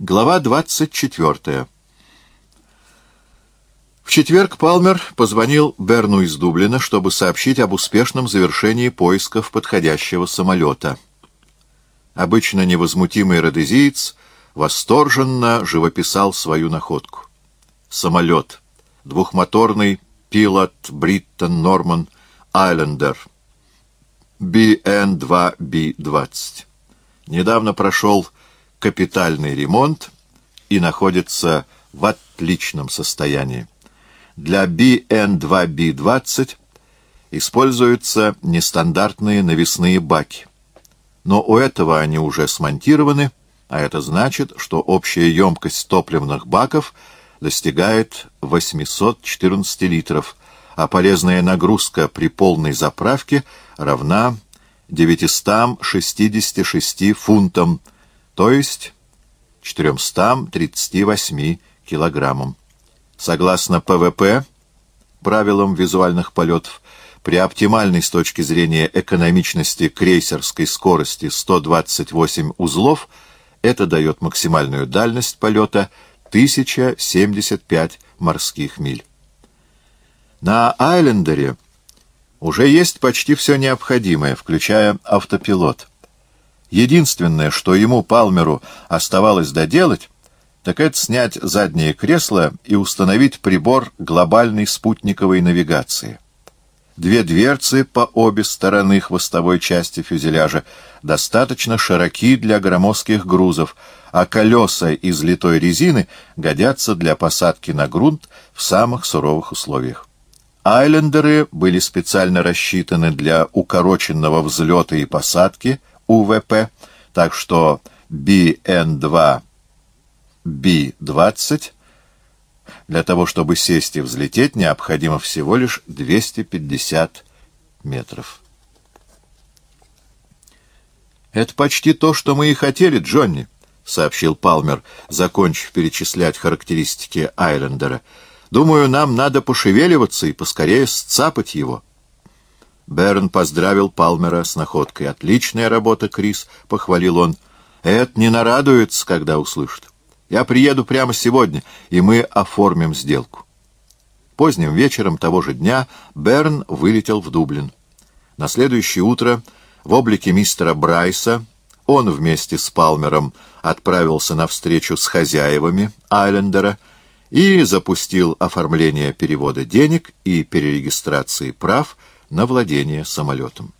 Глава 24. В четверг Палмер позвонил Берну из Дублина, чтобы сообщить об успешном завершении поисков подходящего самолета. Обычно невозмутимый родезиец восторженно живописал свою находку. Самолет. Двухмоторный пилот Бриттон Норман Айлендер. BN-2B-20. Недавно прошел капитальный ремонт и находится в отличном состоянии. Для BN2B20 используются нестандартные навесные баки. Но у этого они уже смонтированы, а это значит, что общая емкость топливных баков достигает 814 литров, а полезная нагрузка при полной заправке равна 966 фунтам, то есть 438 килограммам. Согласно ПВП, правилам визуальных полетов, при оптимальной с точки зрения экономичности крейсерской скорости 128 узлов это дает максимальную дальность полета 1075 морских миль. На Айлендере уже есть почти все необходимое, включая автопилот. Единственное, что ему, Палмеру, оставалось доделать, так это снять заднее кресло и установить прибор глобальной спутниковой навигации. Две дверцы по обе стороны хвостовой части фюзеляжа достаточно широки для громоздких грузов, а колеса из литой резины годятся для посадки на грунт в самых суровых условиях. Айлендеры были специально рассчитаны для укороченного взлета и посадки УВП, так что BN2 B-20 для того, чтобы сесть и взлететь, необходимо всего лишь 250 метров. «Это почти то, что мы и хотели, Джонни», — сообщил Палмер, закончив перечислять характеристики Айлендера. «Думаю, нам надо пошевеливаться и поскорее сцапать его». Берн поздравил Палмера с находкой. «Отличная работа, Крис», — похвалил он. «Эд не нарадуется, когда услышит. Я приеду прямо сегодня, и мы оформим сделку». Поздним вечером того же дня Берн вылетел в Дублин. На следующее утро в облике мистера Брайса он вместе с Палмером отправился на встречу с хозяевами Айлендера и запустил оформление перевода денег и перерегистрации прав на владение самолетом.